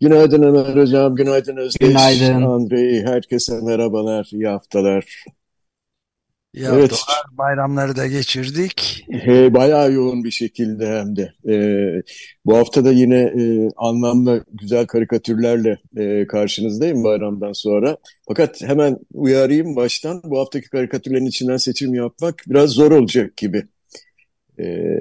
Günaydın Ömer Hocam, günaydın Özdeş, Günaydın. Andrei, herkese merhabalar, iyi haftalar. İyi Evet. haftalar, bayramları da geçirdik. He, bayağı yoğun bir şekilde hem de. Ee, bu hafta da yine e, anlamlı güzel karikatürlerle e, karşınızdayım bayramdan sonra. Fakat hemen uyarayım baştan, bu haftaki karikatürlerin içinden seçim yapmak biraz zor olacak gibi. Ee,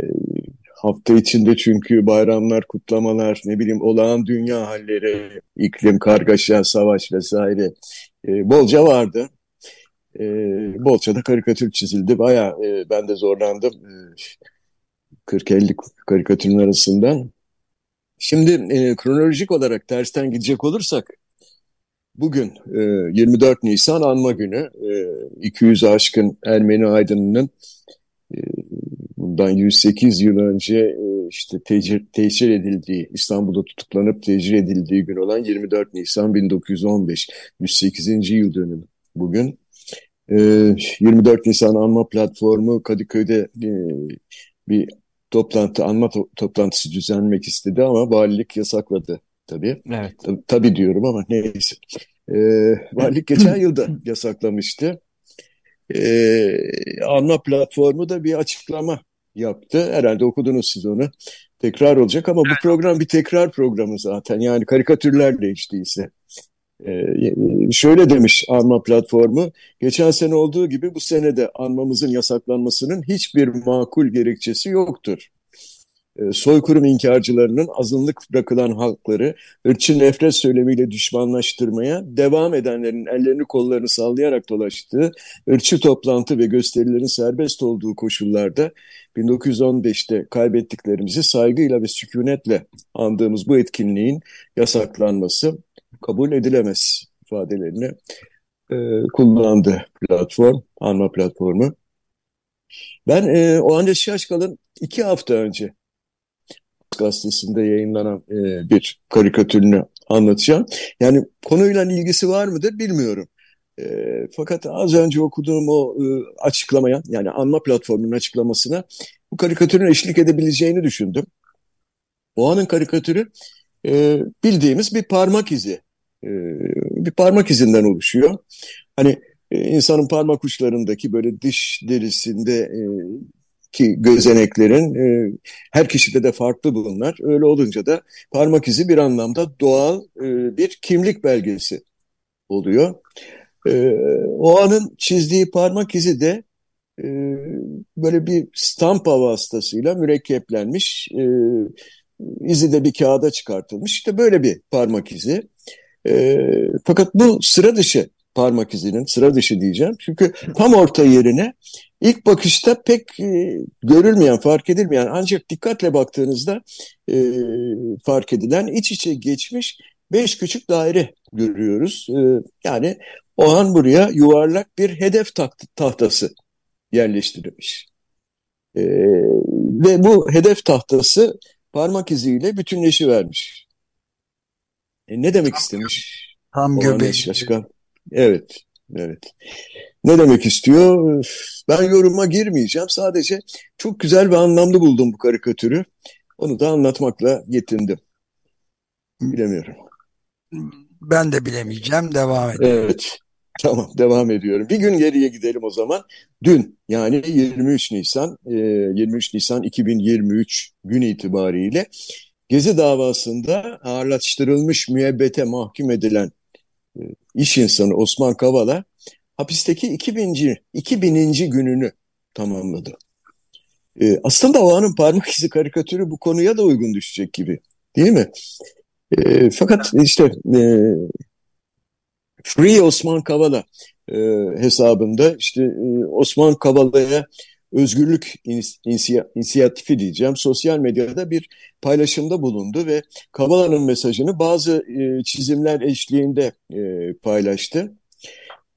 hafta içinde çünkü bayramlar, kutlamalar, ne bileyim olağan dünya halleri, iklim, kargaşa, savaş vesaire e, bolca vardı. E, bolca da karikatür çizildi. Bayağı e, ben de zorlandım. E, 40-50 karikatürün arasından. Şimdi e, kronolojik olarak tersten gidecek olursak bugün e, 24 Nisan Anma Günü. E, 200 aşkın Ermeni aydınının bundan 108 yıl önce e, işte tecir, tehcir edildiği, İstanbul'da tutuklanıp tecir edildiği gün olan 24 Nisan 1915, 108. yıl dönümü bugün. E, 24 Nisan Anma Platformu Kadıköy'de e, bir toplantı, anma to- toplantısı düzenlemek istedi ama valilik yasakladı tabii. Evet. Tab- Tabii diyorum ama neyse. E, valilik geçen yılda yasaklamıştı. Ee, Anma platformu da bir açıklama yaptı. Herhalde okudunuz siz onu. Tekrar olacak ama bu program bir tekrar programı zaten. Yani karikatürlerle değilse. Ee, şöyle demiş Anma platformu, geçen sene olduğu gibi bu sene de anmamızın yasaklanmasının hiçbir makul gerekçesi yoktur. Ee, soykırım inkarcılarının azınlık bırakılan halkları ırkçı nefret söylemiyle düşmanlaştırmaya devam edenlerin ellerini kollarını sallayarak dolaştığı ırkçı toplantı ve gösterilerin serbest olduğu koşullarda 1915'te kaybettiklerimizi saygıyla ve sükunetle andığımız bu etkinliğin yasaklanması kabul edilemez ifadelerini e, kullandı platform, Anma platformu. Ben e, o Hande Şaşkal'ın iki hafta önce gazetesinde yayınlanan e, bir karikatürünü anlatacağım. Yani konuyla ilgisi var mıdır bilmiyorum. E, fakat az önce okuduğum o e, açıklamaya yani anma platformunun açıklamasına bu karikatürün eşlik edebileceğini düşündüm. O anın karikatürü e, bildiğimiz bir parmak izi. E, bir parmak izinden oluşuyor. Hani e, insanın parmak uçlarındaki böyle dış derisinde e, ki gözeneklerin e, her kişide de farklı bunlar. Öyle olunca da parmak izi bir anlamda doğal e, bir kimlik belgesi oluyor. E, o anın çizdiği parmak izi de e, böyle bir stampa vasıtasıyla mürekkeplenmiş, e, izi de bir kağıda çıkartılmış. İşte böyle bir parmak izi. E, fakat bu sıra dışı parmak izinin, sıra dışı diyeceğim. Çünkü tam orta yerine ilk bakışta pek e, görülmeyen, fark edilmeyen ancak dikkatle baktığınızda e, fark edilen iç içe geçmiş beş küçük daire görüyoruz. E, yani o an buraya yuvarlak bir hedef taht- tahtası yerleştirilmiş. E, ve bu hedef tahtası parmak iziyle bütünleşivermiş. E, ne demek istemiş? Tam göbeği. Evet, evet. Ne demek istiyor? Ben yoruma girmeyeceğim. Sadece çok güzel ve anlamlı buldum bu karikatürü. Onu da anlatmakla yetindim. Bilemiyorum. Ben de bilemeyeceğim, devam edelim. Evet, tamam devam ediyorum. Bir gün geriye gidelim o zaman. Dün yani 23 Nisan, e, 23 Nisan 2023 gün itibariyle Gezi davasında ağırlaştırılmış müebbete mahkum edilen e, iş insanı Osman Kavala hapisteki 2000. 2000. gününü tamamladı. E, aslında o anın parmak izi karikatürü bu konuya da uygun düşecek gibi. Değil mi? E, fakat işte e, Free Osman Kavala e, hesabında işte e, Osman Kavala'ya özgürlük inisiyatifi diyeceğim sosyal medyada bir paylaşımda bulundu ve Kavala'nın mesajını bazı e, çizimler eşliğinde e, paylaştı.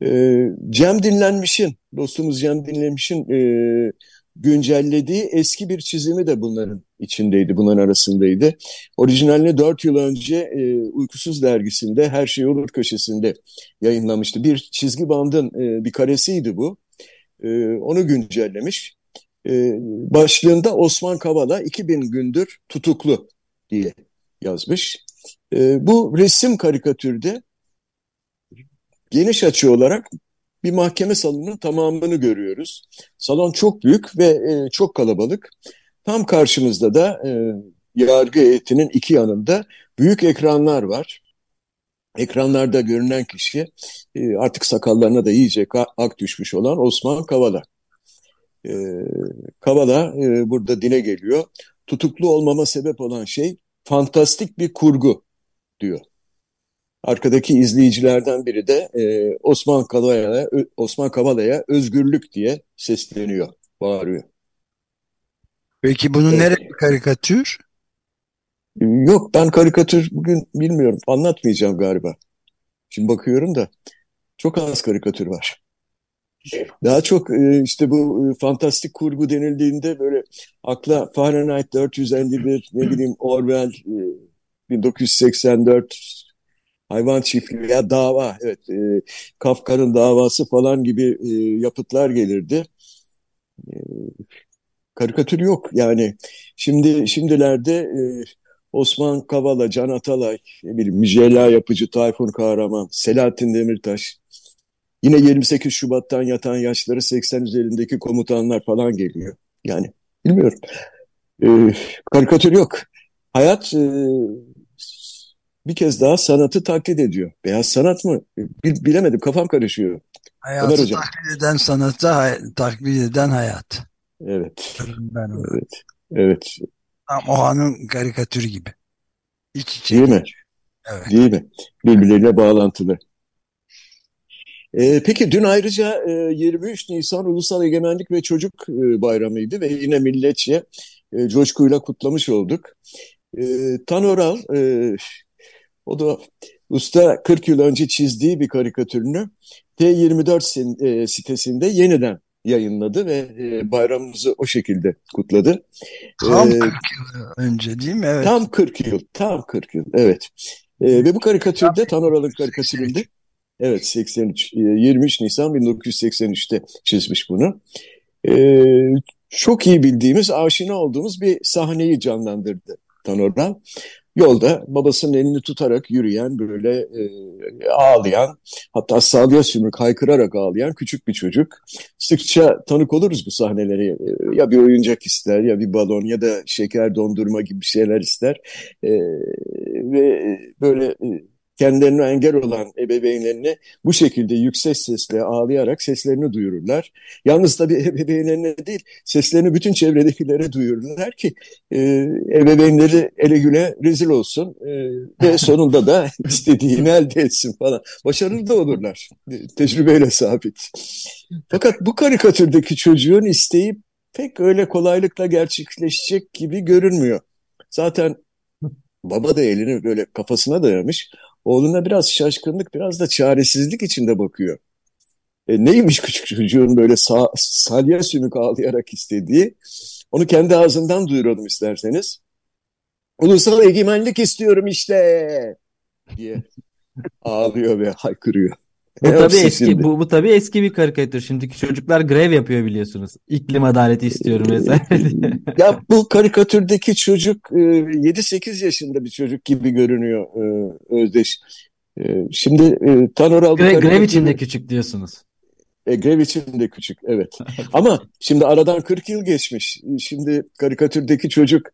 E, Cem Dinlenmiş'in, dostumuz Cem Dinlenmiş'in e, güncellediği eski bir çizimi de bunların içindeydi, bunların arasındaydı. Orijinalini dört yıl önce e, Uykusuz Dergisi'nde Her Şey Olur köşesinde yayınlamıştı. Bir çizgi bandın e, bir karesiydi bu. E, onu güncellemiş. E, başlığında Osman Kavala 2000 gündür tutuklu diye yazmış. E, bu resim karikatürde geniş açı olarak bir mahkeme salonunun tamamını görüyoruz. Salon çok büyük ve e, çok kalabalık. Tam karşımızda da e, yargı heyetinin iki yanında büyük ekranlar var. Ekranlarda görünen kişi e, artık sakallarına da iyice ak düşmüş olan Osman Kavala. E, Kavala e, burada dile geliyor. Tutuklu olmama sebep olan şey fantastik bir kurgu diyor. Arkadaki izleyicilerden biri de e, Osman Kavala'ya Osman Kavala'ya özgürlük diye sesleniyor, bağırıyor. Peki bunun evet. nereye karikatür? Yok ben karikatür bugün bilmiyorum anlatmayacağım galiba. Şimdi bakıyorum da çok az karikatür var. Daha çok e, işte bu e, fantastik kurgu denildiğinde böyle akla Fahrenheit 451 ne bileyim Orwell 1984 e, hayvan çiftliği veya dava evet e, Kafka'nın davası falan gibi e, yapıtlar gelirdi. E, karikatür yok yani şimdi şimdilerde e, Osman Kavala, Can Atalay, bileyim Mücella Yapıcı, Tayfun Kahraman, Selahattin Demirtaş, yine 28 Şubat'tan yatan yaşları 80 üzerindeki komutanlar falan geliyor. Yani bilmiyorum. E, karikatür yok. Hayat e, bir kez daha sanatı taklit ediyor. Beyaz sanat mı? bilemedim kafam karışıyor. Hayatı Ömer taklit eden sanatı hay taklit eden hayat. Evet. Ben evet. Evet. Tam Oha'nın karikatürü gibi. İç içe. Değil mi? Evet. Değil mi? Birbirleriyle bağlantılı. Ee, peki dün ayrıca e, 23 Nisan Ulusal Egemenlik ve Çocuk e, Bayramı'ydı ve yine milletçe e, coşkuyla kutlamış olduk. E, Tan Oral e, o da usta 40 yıl önce çizdiği bir karikatürünü T24 e, sitesinde yeniden yayınladı ve e, bayramımızı o şekilde kutladı. Tam ee, 40 yıl önce değil mi? Evet. Tam 40 yıl, tam 40 yıl, evet. E, ve bu karikatürde Tanoral'ın karikatüründe evet 83, 23 Nisan 1983'te çizmiş bunu. E, çok iyi bildiğimiz, aşina olduğumuz bir sahneyi canlandırdı Tanoral. Yolda babasının elini tutarak yürüyen böyle e, ağlayan hatta salya sümük haykırarak ağlayan küçük bir çocuk. Sıkça tanık oluruz bu sahneleri. E, ya bir oyuncak ister ya bir balon ya da şeker dondurma gibi şeyler ister. E, ve böyle e, kendilerine engel olan ebeveynlerine bu şekilde yüksek sesle ağlayarak seslerini duyururlar. Yalnız tabii ebeveynlerine değil, seslerini bütün çevredekilere duyururlar ki e, ebeveynleri ele güne rezil olsun e, ve sonunda da istediğini elde etsin falan. Başarılı da olurlar. Tecrübeyle sabit. Fakat bu karikatürdeki çocuğun isteği pek öyle kolaylıkla gerçekleşecek gibi görünmüyor. Zaten baba da elini böyle kafasına dayamış oğluna biraz şaşkınlık, biraz da çaresizlik içinde bakıyor. E, neymiş küçük çocuğun böyle sa salya sümük ağlayarak istediği? Onu kendi ağzından duyuralım isterseniz. Ulusal egemenlik istiyorum işte diye ağlıyor ve haykırıyor. Bu tabii eski bu, bu tabii eski bir karikatür. Şimdiki çocuklar grev yapıyor biliyorsunuz. İklim adaleti istiyorum vesaire ya bu karikatürdeki çocuk 7-8 e, yaşında bir çocuk gibi görünüyor e, Özdeş. E, şimdi Tanoral Gre grev içinde küçük diyorsunuz. E, grev içinde küçük evet. Ama şimdi aradan 40 yıl geçmiş. Şimdi karikatürdeki çocuk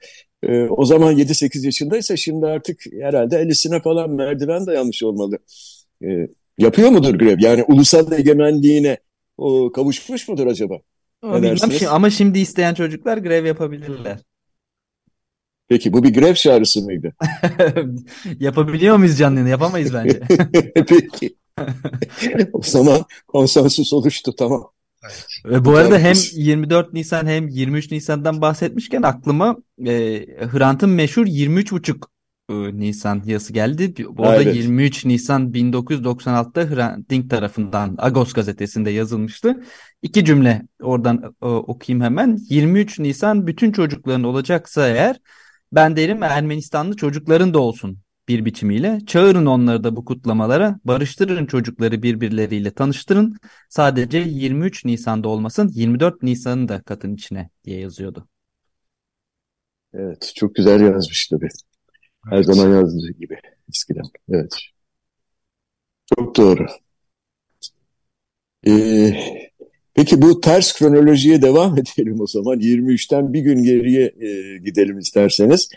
o zaman 7-8 yaşındaysa şimdi artık herhalde 50'sine falan merdiven dayanmış olmalı. Yapıyor mudur grev? Yani ulusal egemenliğine o, kavuşmuş mudur acaba? Bilmem, ama şimdi isteyen çocuklar grev yapabilirler. Peki bu bir grev çağrısı mıydı? Yapabiliyor muyuz canlı Yapamayız bence. Peki. o zaman konsensus oluştu tamam. Ve bu arada hem 24 Nisan hem 23 Nisan'dan bahsetmişken aklıma e, Hrant'ın meşhur 23 buçuk e, Nisan yazısı geldi. O da evet. 23 Nisan 1996'da Hrant Dink tarafından Agos gazetesinde yazılmıştı. İki cümle oradan e, okuyayım hemen. 23 Nisan bütün çocukların olacaksa eğer ben derim Ermenistanlı çocukların da olsun bir biçimiyle. Çağırın onları da bu kutlamalara, barıştırın çocukları birbirleriyle tanıştırın. Sadece 23 Nisan'da olmasın, 24 Nisan'ı da katın içine diye yazıyordu. Evet, çok güzel yazmış tabii. Her evet. zaman yazdığı gibi eskiden. Evet. Çok doğru. Ee, peki bu ters kronolojiye devam edelim o zaman. 23'ten bir gün geriye e, gidelim isterseniz.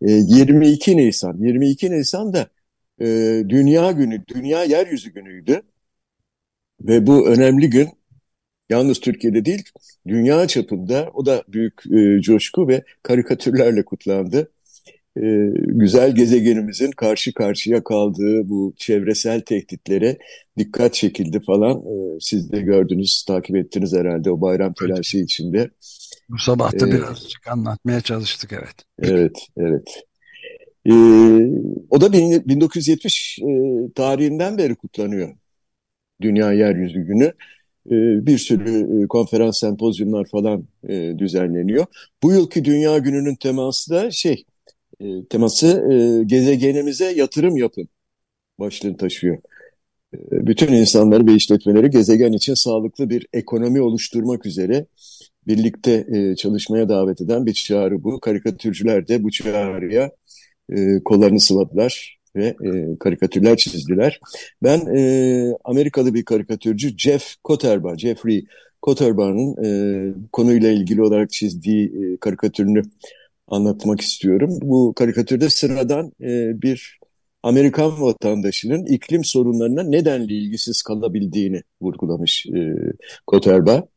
22 ee, Nisan. 22 Nisan da e, Dünya Günü, Dünya Yeryüzü Günü'ydü. Ve bu önemli gün yalnız Türkiye'de değil, dünya çapında o da büyük e, coşku ve karikatürlerle kutlandı. E, güzel gezegenimizin karşı karşıya kaldığı bu çevresel tehditlere dikkat çekildi falan. E, siz de gördünüz, takip ettiniz herhalde o bayram telaşı içinde. Bu sabah da ee, birazcık anlatmaya çalıştık evet. Evet, evet. Ee, o da 1970 e, tarihinden beri kutlanıyor. Dünya Yeryüzü Günü. Ee, bir sürü e, konferans, sempozyumlar falan e, düzenleniyor. Bu yılki Dünya Günü'nün teması da şey, e, teması e, gezegenimize yatırım yapın başlığını taşıyor. E, bütün insanları ve işletmeleri gezegen için sağlıklı bir ekonomi oluşturmak üzere birlikte e, çalışmaya davet eden bir çağrı bu. Karikatürcüler de bu çağrıya e, kollarını sıvadılar ve e, karikatürler çizdiler. Ben e, Amerikalı bir karikatürcü Jeff Kotterba, Jeffrey Kotterba'nın e, konuyla ilgili olarak çizdiği e, karikatürünü anlatmak istiyorum. Bu karikatürde sıradan e, bir Amerikan vatandaşının iklim sorunlarına nedenli ilgisiz kalabildiğini vurgulamış e, Kotterba.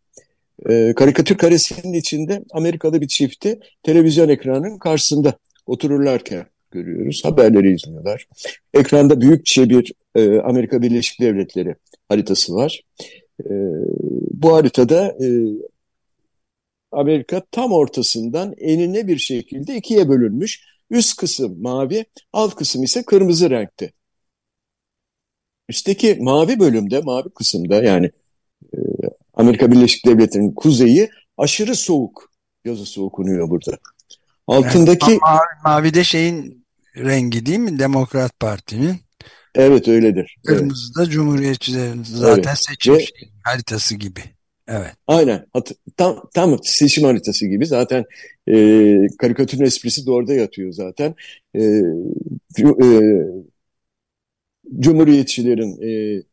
E, karikatür karesinin içinde Amerikalı bir çifti televizyon ekranının karşısında otururlarken görüyoruz. Haberleri izliyorlar. Ekranda büyükçe bir e, Amerika Birleşik Devletleri haritası var. E, bu haritada e, Amerika tam ortasından enine bir şekilde ikiye bölünmüş. Üst kısım mavi, alt kısım ise kırmızı renkte. Üstteki mavi bölümde, mavi kısımda yani e, Amerika Birleşik Devletleri'nin kuzeyi aşırı soğuk yazısı okunuyor burada. Altındaki... Yani, mavi de şeyin rengi değil mi? Demokrat Parti'nin. Evet öyledir. Kırmızı da Cumhuriyetçilerin zaten evet. seçim Ve, haritası gibi. Evet. Aynen. Tam, tam seçim haritası gibi. Zaten e, karikatürün esprisi de orada yatıyor zaten. E, e, Cumhuriyetçilerin e,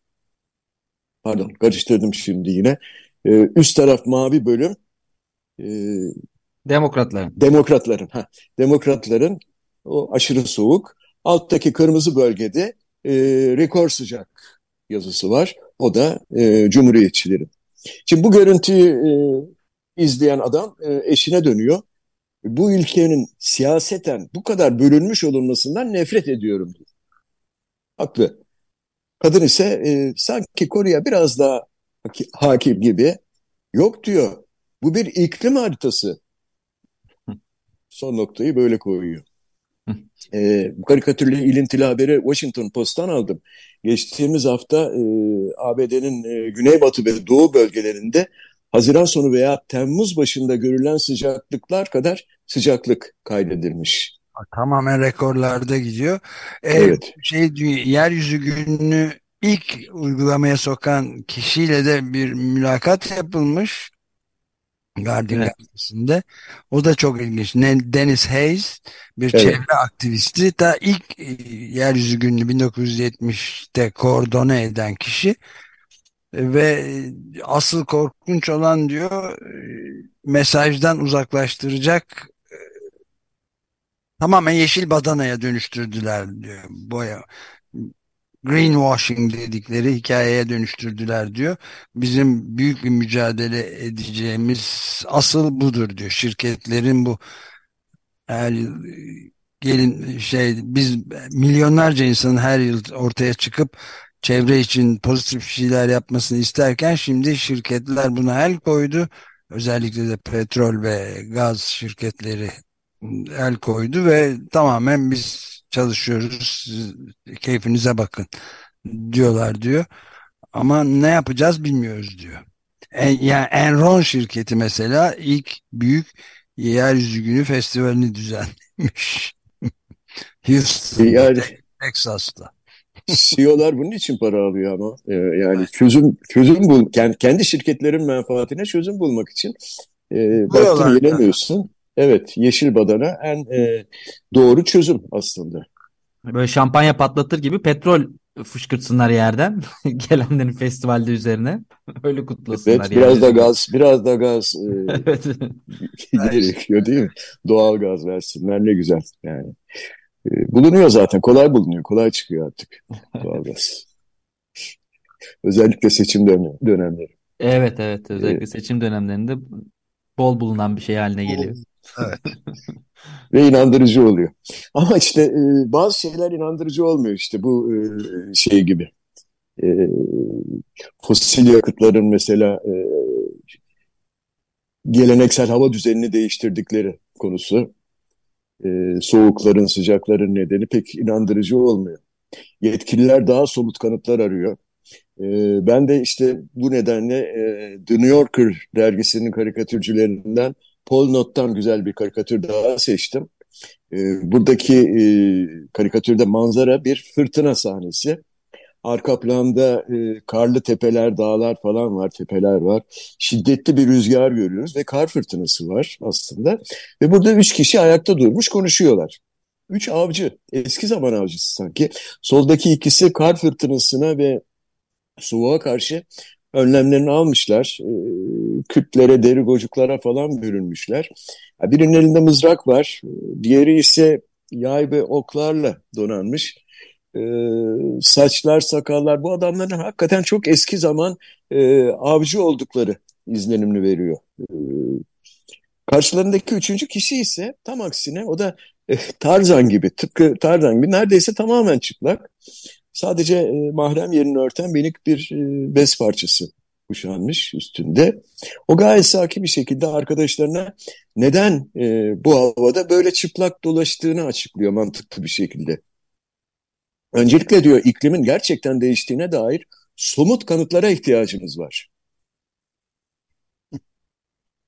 pardon karıştırdım şimdi yine. E, üst taraf mavi bölüm e, Demokratların. Demokratların. Ha, demokratların o aşırı soğuk. Alttaki kırmızı bölgede e, rekor sıcak yazısı var. O da e, Cumhuriyetçilerin. Şimdi bu görüntüyü e, izleyen adam e, eşine dönüyor. Bu ülkenin siyaseten bu kadar bölünmüş olunmasından nefret ediyorum diyor. Haklı. Kadın ise e, sanki konuya biraz daha hakim gibi. Yok diyor. Bu bir iklim haritası. Son noktayı böyle koyuyor. e, bu karikatürle ilintili haberi Washington Post'tan aldım. Geçtiğimiz hafta e, ABD'nin e, güneybatı ve doğu bölgelerinde Haziran sonu veya Temmuz başında görülen sıcaklıklar kadar sıcaklık kaydedilmiş. Tamamen rekorlarda gidiyor. Ee, evet. Şey, yeryüzü gününü ilk uygulamaya sokan kişiyle de bir mülakat yapılmış. Guardian evet. gazetesinde. O da çok ilginç. Dennis Hayes bir evet. çevre aktivisti. Da ilk e, yeryüzü gününü 1970'te koordine eden kişi ve asıl korkunç olan diyor e, mesajdan uzaklaştıracak e, tamamen yeşil badanaya dönüştürdüler diyor. Boya greenwashing dedikleri hikayeye dönüştürdüler diyor. Bizim büyük bir mücadele edeceğimiz asıl budur diyor. Şirketlerin bu yani gelin şey biz milyonlarca insanın her yıl ortaya çıkıp çevre için pozitif şeyler yapmasını isterken şimdi şirketler buna el koydu. Özellikle de petrol ve gaz şirketleri el koydu ve tamamen biz çalışıyoruz. Siz keyfinize bakın diyorlar diyor. Ama ne yapacağız bilmiyoruz diyor. En, yani Enron şirketi mesela ilk büyük Yeryüzü Günü Festivali'ni düzenlemiş. Houston, yani, Texas'ta. CEO'lar bunun için para alıyor ama ee, yani çözüm çözüm bul kendi, kendi şirketlerin menfaatine çözüm bulmak için e, baktın yenemiyorsun. Evet, yeşil badana en e, doğru çözüm aslında. Böyle şampanya patlatır gibi petrol fışkırtsınlar yerden gelenlerin festivalde üzerine. Öyle kutlasınlar. Evet, biraz da gaz, biraz da gaz e, evet. gerekiyor değil mi? Doğal gaz versinler ne güzel yani. E, bulunuyor zaten, kolay bulunuyor, kolay çıkıyor artık doğal gaz. Özellikle seçim dönemleri. Evet evet özellikle evet. seçim dönemlerinde bol bulunan bir şey haline geliyor. Evet. Ve inandırıcı oluyor. Ama işte e, bazı şeyler inandırıcı olmuyor işte bu e, şey gibi. E, fosil yakıtların mesela e, geleneksel hava düzenini değiştirdikleri konusu. E, soğukların, sıcakların nedeni pek inandırıcı olmuyor. Yetkililer daha somut kanıtlar arıyor. E, ben de işte bu nedenle e, The New Yorker dergisinin karikatürcülerinden Paul Nott'tan güzel bir karikatür daha seçtim. E, buradaki e, karikatürde manzara bir fırtına sahnesi. Arka planda e, karlı tepeler, dağlar falan var, tepeler var. Şiddetli bir rüzgar görüyoruz ve kar fırtınası var aslında. Ve burada üç kişi ayakta durmuş konuşuyorlar. Üç avcı, eski zaman avcısı sanki. Soldaki ikisi kar fırtınasına ve soğuğa karşı önlemlerini almışlar. E, kütlere, deri gocuklara falan bürünmüşler. Birinin elinde mızrak var, diğeri ise yay ve oklarla donanmış. E, saçlar, sakallar bu adamların hakikaten çok eski zaman e, avcı oldukları izlenimini veriyor. E, karşılarındaki üçüncü kişi ise tam aksine o da e, Tarzan gibi, tıpkı Tarzan gibi neredeyse tamamen çıplak. Sadece e, mahrem yerini örten minik bir e, bez parçası kuşanmış üstünde. O gayet sakin bir şekilde arkadaşlarına neden e, bu havada böyle çıplak dolaştığını açıklıyor mantıklı bir şekilde. Öncelikle diyor iklimin gerçekten değiştiğine dair somut kanıtlara ihtiyacımız var.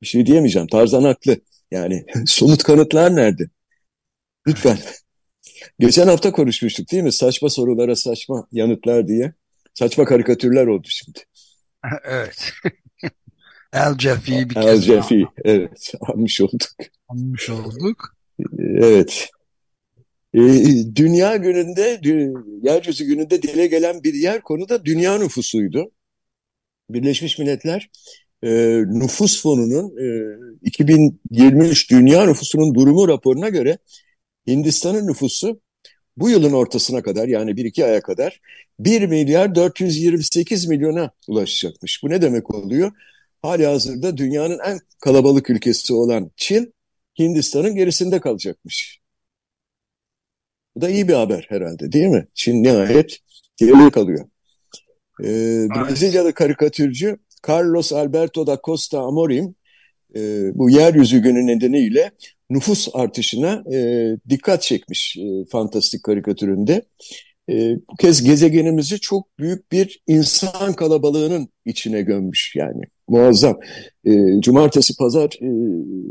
Bir şey diyemeyeceğim. Tarzan haklı. Yani somut kanıtlar nerede? Lütfen. Geçen hafta konuşmuştuk değil mi? Saçma sorulara saçma yanıtlar diye. Saçma karikatürler oldu şimdi. Evet. El Jeffy'yi bir El kez Jeffy, evet. Almış olduk. Almış olduk. Evet. Ee, dünya gününde, yeryüzü gününde dile gelen bir diğer konu da dünya nüfusuydu. Birleşmiş Milletler e, Nüfus Fonu'nun e, 2023 dünya nüfusunun durumu raporuna göre Hindistan'ın nüfusu bu yılın ortasına kadar yani 1-2 aya kadar 1 milyar 428 milyona ulaşacakmış. Bu ne demek oluyor? Hali hazırda dünyanın en kalabalık ülkesi olan Çin, Hindistan'ın gerisinde kalacakmış. Bu da iyi bir haber herhalde değil mi? Çin nihayet geride kalıyor. Ee, Brezilyalı karikatürcü Carlos Alberto da Costa Amorim e, bu yeryüzü günü nedeniyle nüfus artışına e, dikkat çekmiş e, fantastik karikatüründe. E, bu kez gezegenimizi çok büyük bir insan kalabalığının içine gömmüş yani muazzam. E, cumartesi pazar e,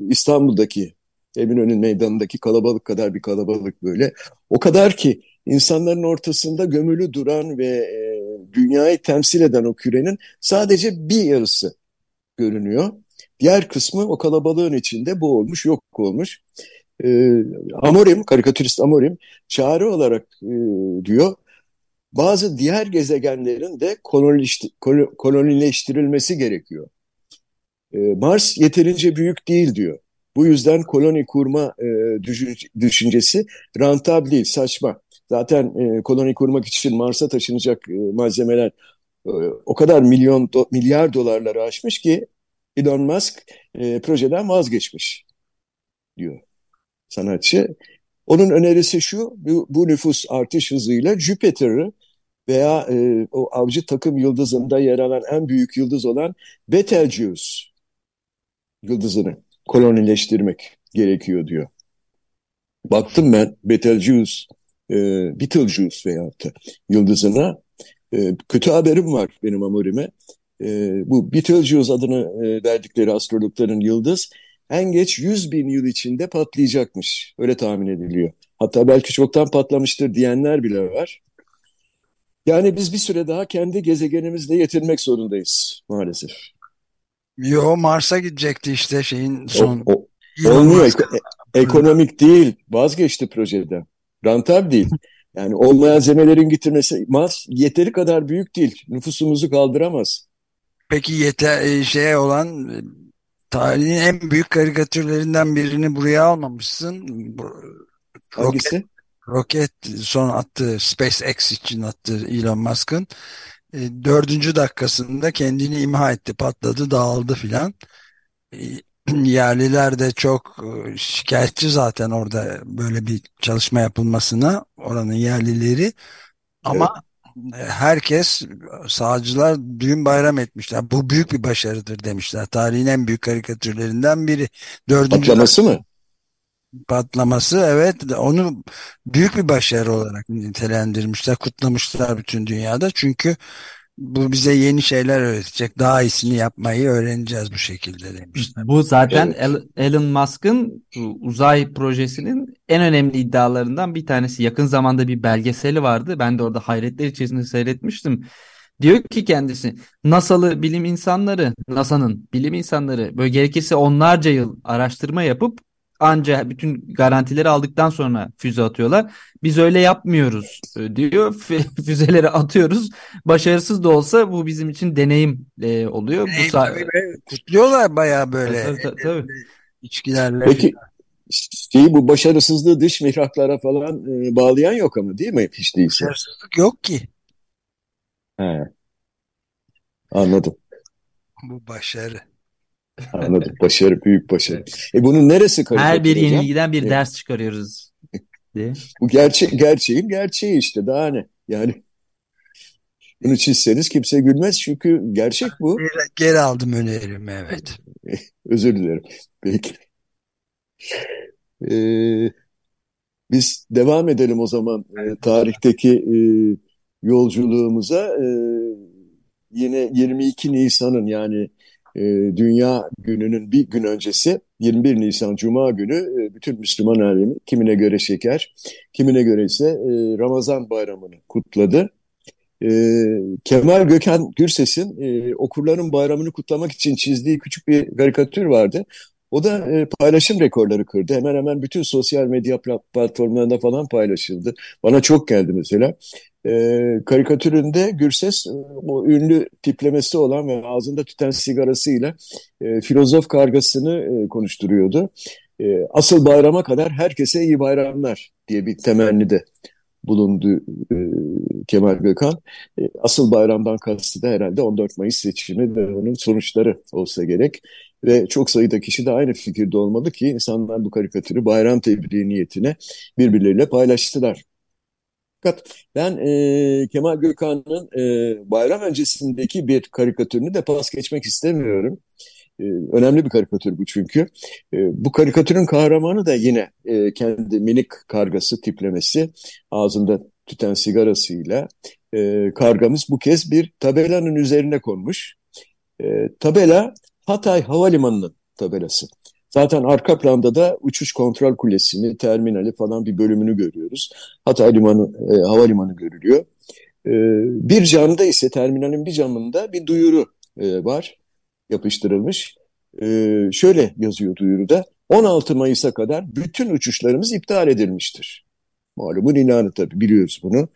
İstanbul'daki Eminönü meydanındaki kalabalık kadar bir kalabalık böyle. O kadar ki insanların ortasında gömülü duran ve e, dünyayı temsil eden o kürenin sadece bir yarısı görünüyor. Diğer kısmı o kalabalığın içinde boğulmuş, yok olmuş. E, Amorim, karikatürist Amorim çağrı olarak e, diyor bazı diğer gezegenlerin de kolonileştirilmesi gerekiyor. E, Mars yeterince büyük değil diyor. Bu yüzden koloni kurma e, düşüncesi rantab değil, saçma. Zaten e, koloni kurmak için Mars'a taşınacak e, malzemeler e, o kadar milyon do, milyar dolarları aşmış ki Elon Musk e, projeden vazgeçmiş diyor sanatçı. Onun önerisi şu, bu, bu nüfus artış hızıyla Jüpiter'i veya e, o avcı takım yıldızında yer alan en büyük yıldız olan Betelgeuse yıldızını kolonileştirmek gerekiyor diyor. Baktım ben Betelgeuse e, Beetlejuice veyahut da yıldızına e, kötü haberim var benim amorime. E, bu Beetlejuice adını e, verdikleri astrologların yıldız en geç 100 bin yıl içinde patlayacakmış. Öyle tahmin ediliyor. Hatta belki çoktan patlamıştır diyenler bile var. Yani biz bir süre daha kendi gezegenimizle yetinmek zorundayız maalesef. Yo Mars'a gidecekti işte şeyin son. O, o, olmuyor. Ek, ekonomik değil. Vazgeçti projeden. Rantab değil. Yani o malzemelerin getirmesi Mars yeteri kadar büyük değil. Nüfusumuzu kaldıramaz. Peki yeter e, şey olan tarihin en büyük karikatürlerinden birini buraya almamışsın. Hangisi? Roket, roket son attığı SpaceX için attığı Elon Musk'ın e, dördüncü dakikasında kendini imha etti, patladı, dağıldı filan. E, yerliler de çok e, şikayetçi zaten orada böyle bir çalışma yapılmasına oranın yerlileri. Ama. Herkes sağcılar düğün bayram etmişler. Bu büyük bir başarıdır demişler. Tarihin en büyük karikatürlerinden biri. Dördüncü Patlaması mı? patlaması evet onu büyük bir başarı olarak nitelendirmişler, kutlamışlar bütün dünyada. Çünkü bu bize yeni şeyler öğretecek. Daha iyisini yapmayı öğreneceğiz bu şekilde demişler. Bu zaten evet. Elon Musk'ın uzay projesinin en önemli iddialarından bir tanesi. Yakın zamanda bir belgeseli vardı. Ben de orada hayretler içerisinde seyretmiştim. Diyor ki kendisi NASA'lı bilim insanları, NASA'nın bilim insanları böyle gerekirse onlarca yıl araştırma yapıp anca bütün garantileri aldıktan sonra füze atıyorlar. Biz öyle yapmıyoruz e, diyor. Füzeleri atıyoruz. Başarısız da olsa bu bizim için deneyim e, oluyor. Deneyim, bu tabii, kutluyorlar bayağı böyle. Tabii, tabii, tabii. İçkilerle. Peki şeyi bu başarısızlığı dış mihraklara falan e, bağlayan yok ama değil mi hiç değilse? Başarısızlık yok ki. He. Anladım. Bu başarı. Anladım. Başarı, büyük başarı. E bunun neresi karikatür Her bir yenilgiden bir evet. ders çıkarıyoruz. Diye. Bu gerçek, gerçeğin gerçeği işte daha ne? Yani bunu çizseniz kimse gülmez çünkü gerçek bu. Geri, geri aldım önerimi evet. Özür dilerim. Peki. Ee, biz devam edelim o zaman e, tarihteki e, yolculuğumuza. E, yine 22 Nisan'ın yani e, Dünya Günü'nün bir gün öncesi 21 Nisan Cuma günü e, bütün Müslüman alemi kimine göre şeker, kimine göre ise e, Ramazan bayramını kutladı. E, Kemal Gökhan Gürses'in e, okurların bayramını kutlamak için çizdiği küçük bir karikatür vardı. O da e, paylaşım rekorları kırdı. Hemen hemen bütün sosyal medya platformlarında falan paylaşıldı. Bana çok geldi mesela. E, karikatüründe Gürses e, o ünlü tiplemesi olan ve ağzında tüten sigarasıyla e, filozof kargasını e, konuşturuyordu. E, asıl bayrama kadar herkese iyi bayramlar diye bir temenni de bulundu e, Kemal Gökhan. E, asıl bayramdan kastı da herhalde 14 Mayıs seçimi ve onun sonuçları olsa gerek. Ve çok sayıda kişi de aynı fikirde olmalı ki insanlar bu karikatürü bayram tebriği niyetine birbirleriyle paylaştılar. Fakat ben e, Kemal Gökhan'ın e, bayram öncesindeki bir karikatürünü de pas geçmek istemiyorum. E, önemli bir karikatür bu çünkü. E, bu karikatürün kahramanı da yine e, kendi minik kargası tiplemesi ağzında tüten sigarasıyla e, kargamız bu kez bir tabelanın üzerine konmuş. E, tabela Hatay Havalimanı'nın tabelası. Zaten arka planda da uçuş kontrol kulesini, terminali falan bir bölümünü görüyoruz. Hatay Limanı, e, Havalimanı görülüyor. E, bir camda ise terminalin bir camında bir duyuru e, var yapıştırılmış. E, şöyle yazıyor duyuruda 16 Mayıs'a kadar bütün uçuşlarımız iptal edilmiştir. Malumun ilanı tabii biliyoruz bunu.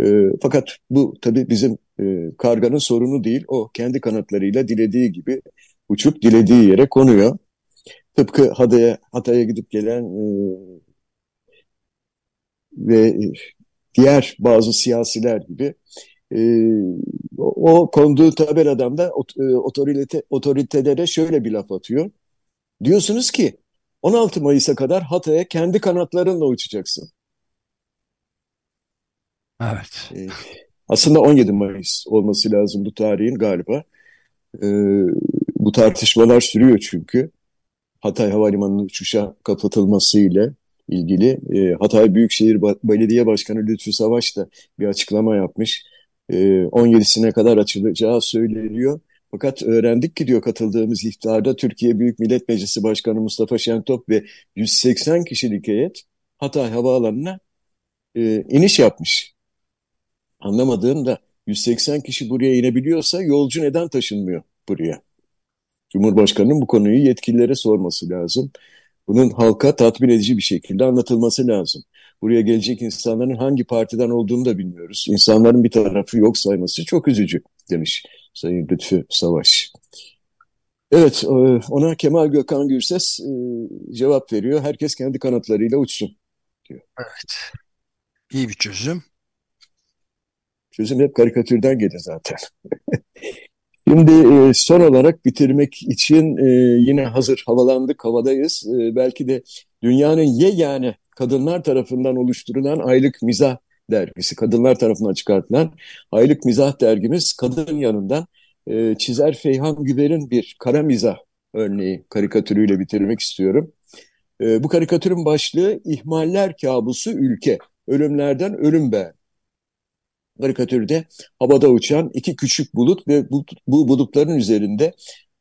E, fakat bu tabii bizim e, karganın sorunu değil. O kendi kanatlarıyla dilediği gibi uçup dilediği yere konuyor. Tıpkı Hatay'a Hatay'a gidip gelen e, ve diğer bazı siyasiler gibi e, o, konduğu tabeladan da e, otorite, otoritelere şöyle bir laf atıyor. Diyorsunuz ki 16 Mayıs'a kadar Hatay'a kendi kanatlarınla uçacaksın. Evet. E, aslında 17 Mayıs olması lazım bu tarihin galiba. E, bu tartışmalar sürüyor çünkü. Hatay Havalimanı'nın uçuşa kapatılması ile ilgili. E, Hatay Büyükşehir Belediye Başkanı Lütfü Savaş da bir açıklama yapmış. E, 17'sine kadar açılacağı söyleniyor. Fakat öğrendik ki diyor katıldığımız iftarda Türkiye Büyük Millet Meclisi Başkanı Mustafa Şentop ve 180 kişilik heyet Hatay Havaalanı'na e, iniş yapmış. Anlamadığım da 180 kişi buraya inebiliyorsa yolcu neden taşınmıyor buraya? Cumhurbaşkanı'nın bu konuyu yetkililere sorması lazım. Bunun halka tatmin edici bir şekilde anlatılması lazım. Buraya gelecek insanların hangi partiden olduğunu da bilmiyoruz. İnsanların bir tarafı yok sayması çok üzücü demiş Sayın Lütfü Savaş. Evet, e, ona Kemal Gökhan Gürses e, cevap veriyor. Herkes kendi kanatlarıyla uçsun diyor. Evet, iyi bir çözüm. Çözüm hep karikatürden gelir zaten. Şimdi e, son olarak bitirmek için yine hazır havalandık, havadayız. Belki de dünyanın yegane kadınlar tarafından oluşturulan aylık mizah dergisi, kadınlar tarafından çıkartılan aylık mizah dergimiz kadın yanından e, çizer Feyhan Güver'in bir kara mizah örneği karikatürüyle bitirmek istiyorum. E, bu karikatürün başlığı İhmaller Kabusu Ülke, Ölümlerden Ölüm Beğen. Karikatürde havada uçan iki küçük bulut ve bu, bu bulutların üzerinde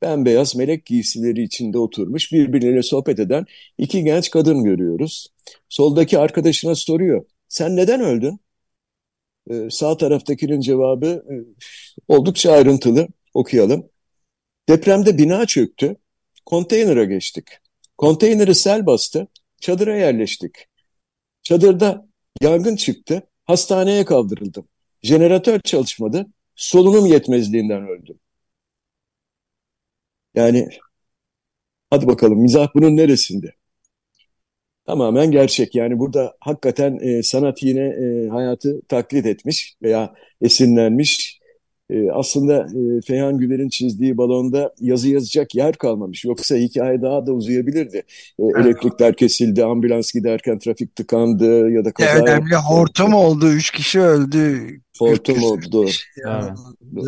bembeyaz melek giysileri içinde oturmuş birbirleriyle sohbet eden iki genç kadın görüyoruz. Soldaki arkadaşına soruyor, sen neden öldün? Ee, sağ taraftakinin cevabı e, oldukça ayrıntılı okuyalım. Depremde bina çöktü, konteynere geçtik. Konteyneri sel bastı, çadıra yerleştik. Çadırda yangın çıktı, hastaneye kaldırıldım. Jeneratör çalışmadı, solunum yetmezliğinden öldüm. Yani hadi bakalım mizah bunun neresinde? Tamamen gerçek. Yani burada hakikaten e, sanat yine e, hayatı taklit etmiş veya esinlenmiş. E, aslında e, Feyhan Güler'in çizdiği balonda yazı yazacak yer kalmamış. Yoksa hikaye daha da uzayabilirdi. E, elektrikler kesildi, ambulans giderken trafik tıkandı ya da kaza ya Önemli yaptı. hortum oldu, üç kişi öldü. Hortum oldu.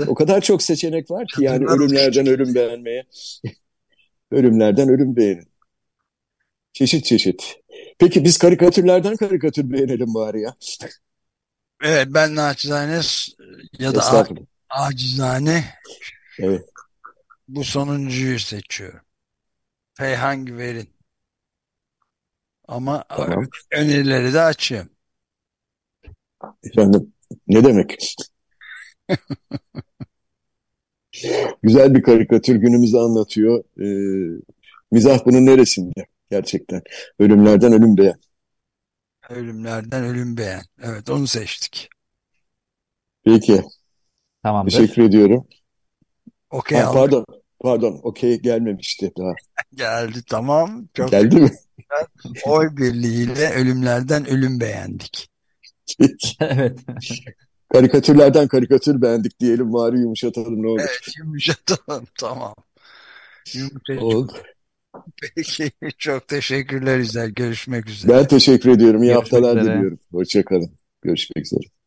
O kadar çok seçenek var ki yani ölümlerden ölüm beğenmeye. ölümlerden ölüm beğenin. Çeşit çeşit. Peki biz karikatürlerden karikatür beğenelim bari ya. Evet ben naçizane ya da acizane evet. bu sonuncuyu seçiyorum. Feyhan Güver'in. Ama tamam. önerileri de açıyorum. Efendim ne demek? Güzel bir karikatür günümüzü anlatıyor. Ee, mizah bunun neresinde? Gerçekten. Ölümlerden ölüm beğen. Ölümlerden ölüm beğen. Evet onu seçtik. Peki. Tamamdır. Teşekkür ediyorum. Okey ha, Pardon. Pardon. Okey gelmemişti daha. Geldi tamam. Çok Geldi mi? Oy birliğiyle ölümlerden ölüm beğendik. evet. Karikatürlerden karikatür beğendik diyelim bari yumuşatalım ne olur. Evet yumuşatalım tamam. Yumuşatalım. Oldu. Peki çok teşekkürler İzel. Görüşmek üzere. Ben teşekkür ediyorum. İyi Görüşmek haftalar üzere. diliyorum. Hoşçakalın. Görüşmek üzere.